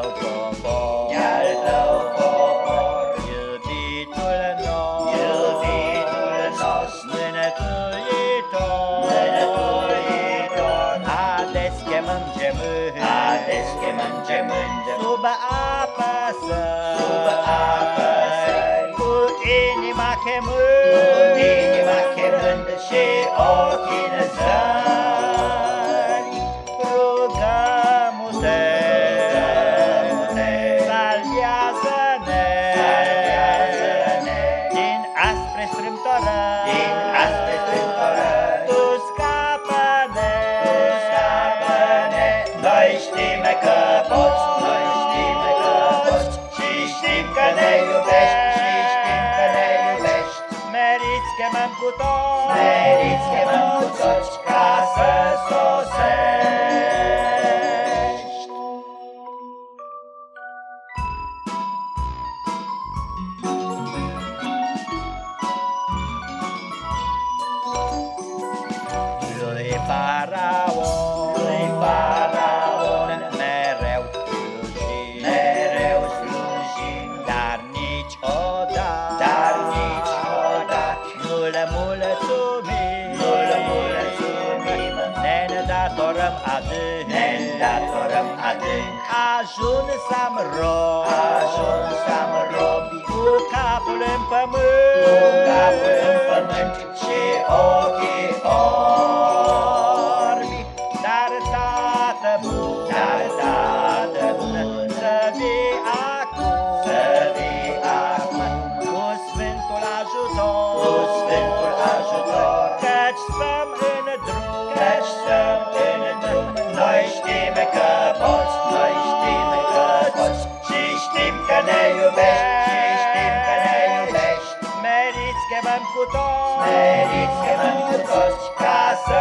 tău popor, al tău iubitul nostru, iubitul nostru, mânătuitor, mânătuitor, ales chemăm gemând, ales chemăm gemând, sub apă să, sub apă să, cu inima chemând, cu inima chemând și ochii să. Aspre strâmtorări, din aspre strâmtorări. Tu scapă-ne, Scapă-ne, noi știm că poți, noi știm că poți și știm că ne iubești, și știm că ne iubești. meriți chemăm cu toți, Meriți chemăm cu toți ca să sosești. Datorăm adânc, Ne datorăm adânc, ajuns am rob, ajuns am robi, cu capul în pământ, cu capul în pământ și ochii orbi. dar Tată bun, Dar Tată bun, să vii acum, să vii acum. Cu Sfântul ajutor, cu Sfântul ajutor, căci stăm în drum, căci stăm în drum. Noi știm că poți, noi știm că poți și știm că ne iubești, și știm că ne iubești. meriți chemăm cu toți, Meriți chemăm cu toți ca să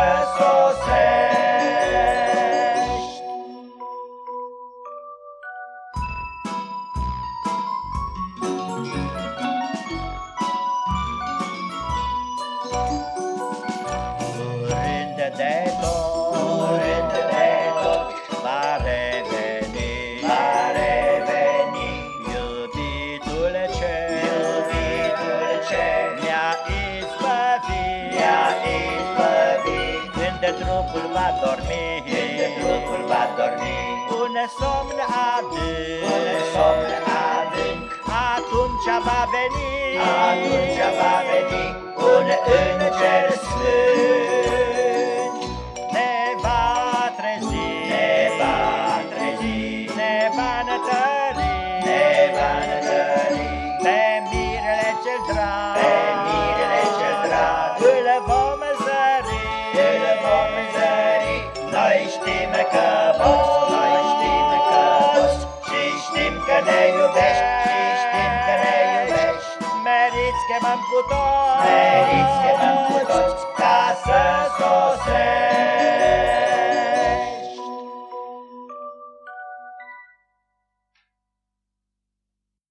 izbăvit, ne-a izbăvit. când trupul va dormi, Când trupul va dormi, un somn adânc, un somn adânc, atunci va veni, atunci va veni un înger sfânt. ne va trezi, Ne va trezi, ne va întări, ne va întări, pe mirele cel drag, noi știm că poți, noi știm că poți. Și știm că ne iubești, și știm că ne iubești. meriți chemăm cu toți, Meriți chemăm cu toți. Ca să sosești.